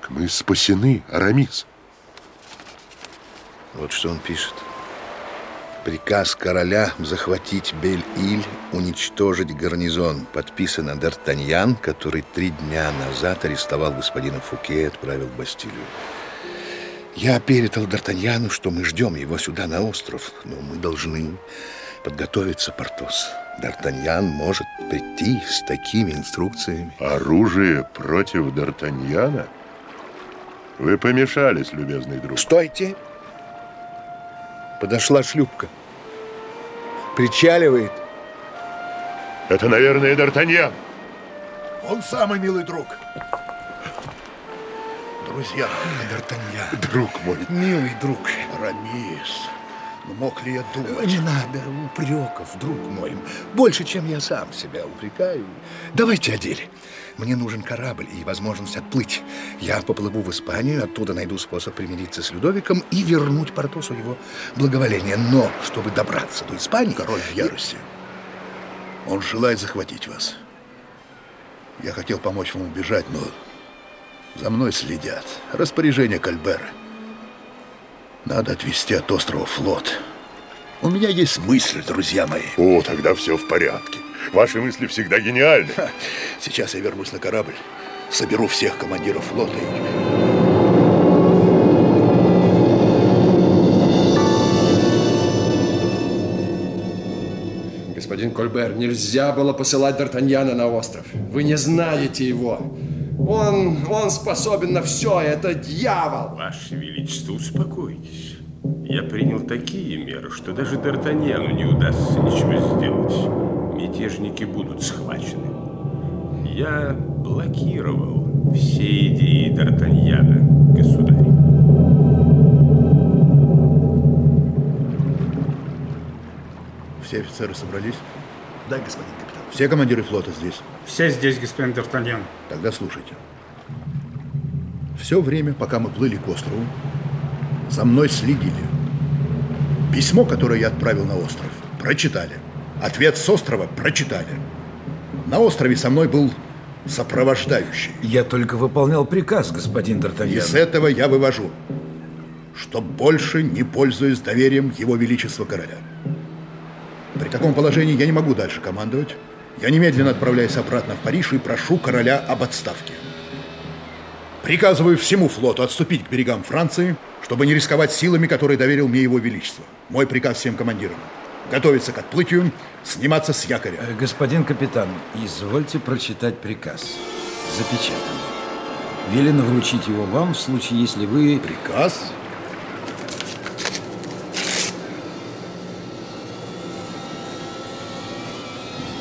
Так мы спасены, Арамис. Вот что он пишет. Приказ короля захватить Бель-Иль, уничтожить гарнизон. Подписано Д'Артаньян, который три дня назад арестовал господина Фуке и отправил в Бастилию. Я передал Д'Артаньяну, что мы ждем его сюда, на остров, но мы должны подготовиться, Портос. Д'Артаньян может прийти с такими инструкциями. Оружие против Д'Артаньяна? Вы помешались, любезный друг. Стойте! Подошла шлюпка. Причаливает. Это, наверное, Д'Артаньян. Он самый милый друг. Друзья, Д'Артаньян. Друг мой. Милый друг. Рамис. Ну, мог ли я думать? Не надо упреков, друг мой. Больше, чем я сам себя упрекаю. Давайте о деле. Мне нужен корабль и возможность отплыть. Я поплыву в Испанию, оттуда найду способ примириться с Людовиком и вернуть Портосу его благоволение. Но, чтобы добраться до Испании... Король в ярости. Он желает захватить вас. Я хотел помочь вам убежать, но за мной следят. Распоряжение Кальбера. Надо отвезти от острова флот. У меня есть мысль, друзья мои. О, тогда все в порядке. Ваши мысли всегда гениальны. Ха, Сейчас я вернусь на корабль, соберу всех командиров флота и... Господин Кольбер, нельзя было посылать Д'Артаньяна на остров. Вы не знаете его. Он, он способен на все, это дьявол. Ваше Величество, успокойтесь. Я принял такие меры, что даже Д'Артаньяну не удастся ничего сделать. Мятежники будут схвачены. Я блокировал все идеи Д'Артаньяна, государь. Все офицеры собрались? Да, господин капитан. Все командиры флота здесь? Все здесь, господин Д'Артаньян. Тогда слушайте. Все время, пока мы плыли к острову, за мной следили. Письмо, которое я отправил на остров, прочитали. Ответ с острова прочитали. На острове со мной был сопровождающий. Я только выполнял приказ, господин Д'Артаньян. с этого я вывожу, что больше не пользуюсь доверием Его Величества Короля. При таком положении я не могу дальше командовать. Я немедленно отправляюсь обратно в Париж и прошу короля об отставке. Приказываю всему флоту отступить к берегам Франции, чтобы не рисковать силами, которые доверил мне Его Величество. Мой приказ всем командирам. Готовиться к отплытию, сниматься с якоря. Э, Господин капитан, извольте прочитать приказ. Запечатанный. Велено вручить его вам в случае, если вы... Приказ?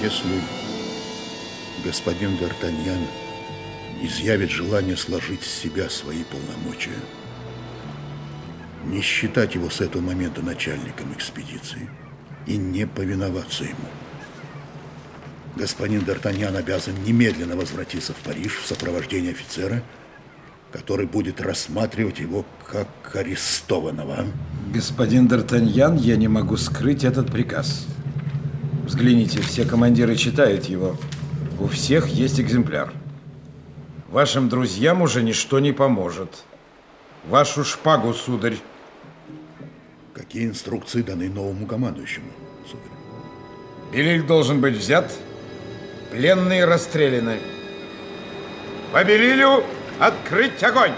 Если господин Д'Артаньян изъявит желание сложить с себя свои полномочия, не считать его с этого момента начальником экспедиции и не повиноваться ему. Господин Д'Артаньян обязан немедленно возвратиться в Париж в сопровождении офицера, который будет рассматривать его как арестованного. Господин Д'Артаньян, я не могу скрыть этот приказ. Взгляните, все командиры читают его. У всех есть экземпляр. Вашим друзьям уже ничто не поможет. Вашу шпагу, сударь. Какие инструкции даны новому командующему, сударь? Белиль должен быть взят, пленные расстреляны. По Белилю открыть огонь!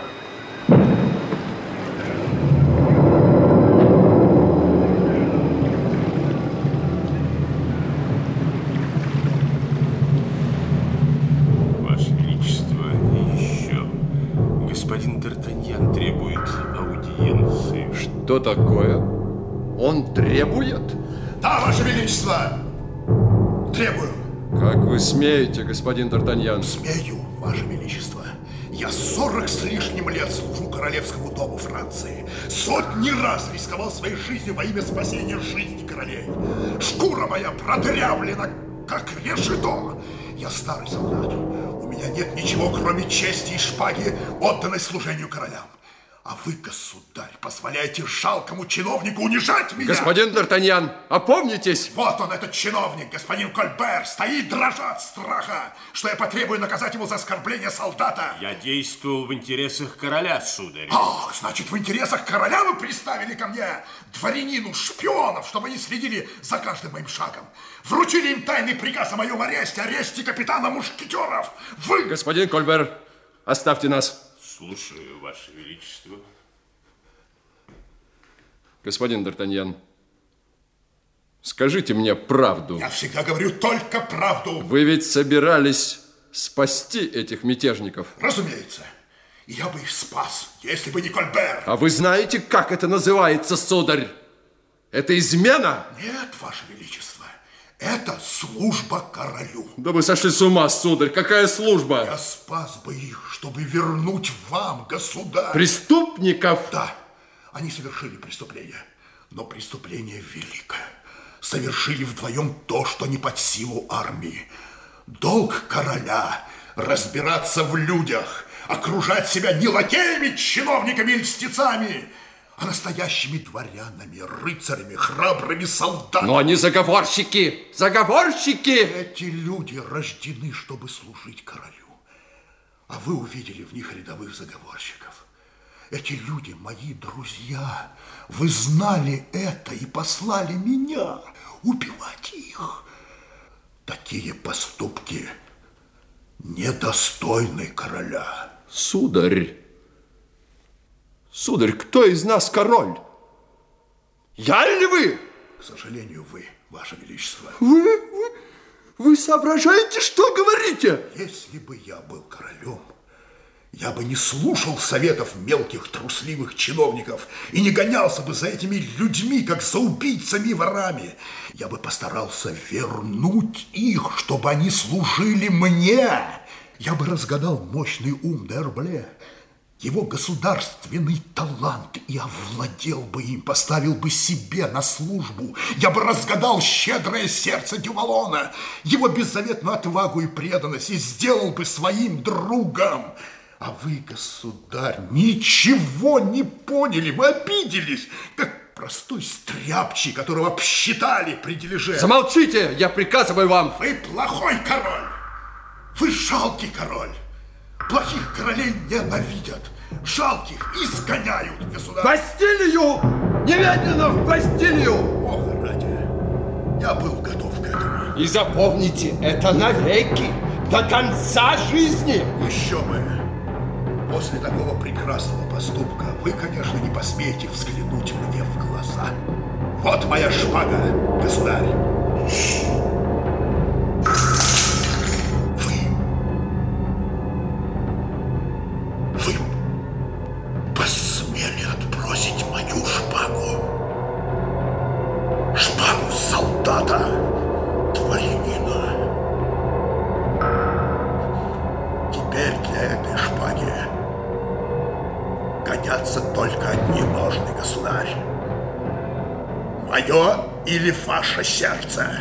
Требую! Как вы смеете, господин Д'Артаньян? Смею, Ваше Величество. Я сорок с лишним лет служу королевскому дому Франции. Сотни раз рисковал своей жизнью во имя спасения жизни королей. Шкура моя продрявлена, как решето. Я старый солдат. У меня нет ничего, кроме чести и шпаги, отданной служению королям. А вы, государь, позволяете жалкому чиновнику унижать меня? Господин Д'Артаньян, опомнитесь! Вот он, этот чиновник, господин Кольбер, стоит дрожа от страха, что я потребую наказать ему за оскорбление солдата. Я действовал в интересах короля, сударь. Ах, значит, в интересах короля вы приставили ко мне дворянину шпионов, чтобы они следили за каждым моим шагом. Вручили им тайный приказ о моем аресте, аресте капитана Мушкетеров. Вы... Господин Кольбер, оставьте нас. Слушаю, Ваше Величество. Господин Д'Артаньян, скажите мне правду. Я всегда говорю только правду. Вы ведь собирались спасти этих мятежников. Разумеется. Я бы их спас, если бы не Кольбер. А вы знаете, как это называется, сударь? Это измена? Нет, Ваше Величество. Это служба королю. Да вы сошли с ума, сударь. Какая служба? Я спас бы их, чтобы вернуть вам, государь. Преступников? Да, они совершили преступление. Но преступление великое. Совершили вдвоем то, что не под силу армии. Долг короля разбираться в людях, окружать себя не лакеями, чиновниками и льстецами, а настоящими дворянами, рыцарями, храбрыми солдатами. Но они заговорщики! Заговорщики! Эти люди рождены, чтобы служить королю. А вы увидели в них рядовых заговорщиков. Эти люди мои друзья. Вы знали это и послали меня убивать их. Такие поступки недостойны короля. Сударь, Сударь, кто из нас король? Я или вы? К сожалению, вы, ваше величество. Вы, вы, вы соображаете, что говорите? Если бы я был королем, я бы не слушал советов мелких трусливых чиновников и не гонялся бы за этими людьми, как за убийцами и ворами. Я бы постарался вернуть их, чтобы они служили мне. Я бы разгадал мощный ум Д'Эрбле, его государственный талант и овладел бы им, поставил бы себе на службу. Я бы разгадал щедрое сердце Дювалона, его беззаветную отвагу и преданность и сделал бы своим другом. А вы, государь, ничего не поняли, вы обиделись, как простой стряпчий, которого обсчитали при дележе. Замолчите, я приказываю вам. Вы плохой король, вы жалкий король. Плохих королей ненавидят. Жалких изгоняют, государь. Бастилию! Немедленно в Бастилию! Бога ради, я был готов к этому. И запомните, это навеки, до конца жизни. Еще бы. После такого прекрасного поступка вы, конечно, не посмеете взглянуть мне в глаза. Вот моя шпага, государь. Или ваше сердце?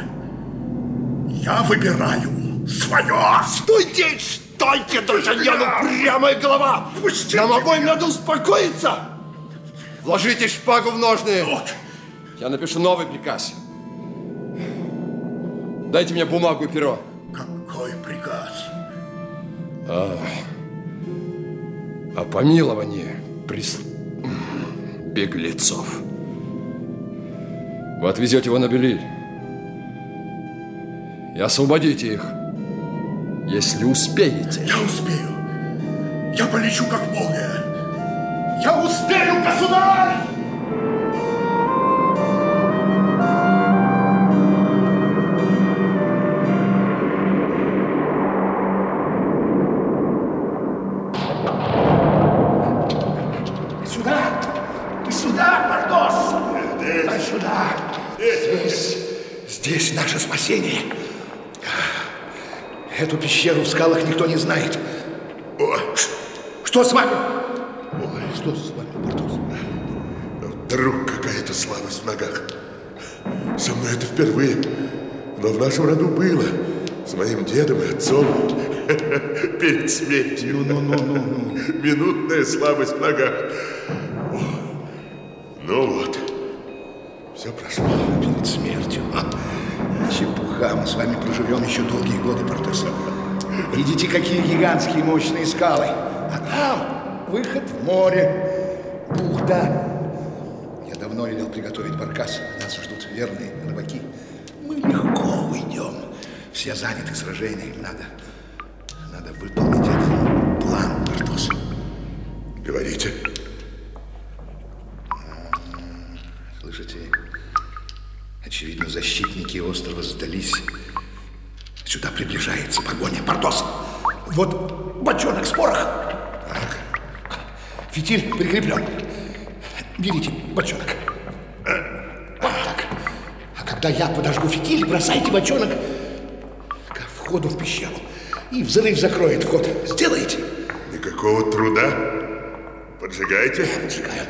Я выбираю свое. Стойте, стойте, Д'Артаньян, упрямая голова. Пустите Нам обоим надо успокоиться. Вложите шпагу в ножны. Вот. Я напишу новый приказ. Дайте мне бумагу и перо. Какой приказ? А, о помиловании прис... беглецов. Вы отвезете его на Белиль и освободите их, если успеете. Я успею. Я полечу, как молния. Я успею, государь! Спасение. Эту пещеру в скалах никто не знает. О, что с вами? Ой, что с вами, Портос? Вдруг какая-то слабость в ногах. Со мной это впервые. Но в нашем роду было. С моим дедом и отцом. перед смертью. Ну, ну, ну, ну, ну. Минутная слабость в ногах. О, Ну вот, все прошло. Перед смертью. А, Чепуха, мы с вами проживем еще долгие годы, Портос. Видите, какие гигантские мощные скалы. А там выход в море, бухта. Я давно велел приготовить баркас. Нас ждут верные рыбаки. Мы легко уйдем. Все заняты сражением. Надо, надо выполнить один план, Портос. Говорите. Слышите? Очевидно, защитники острова сдались. Сюда приближается погоня. Портос! Вот бочонок с порохом. Так. Фитиль прикреплен. Берите бочонок. Вот так. А когда я подожгу фитиль, бросайте бочонок к входу в пещеру. И взрыв закроет вход. Сделаете? Никакого труда. Поджигайте. Поджигаю.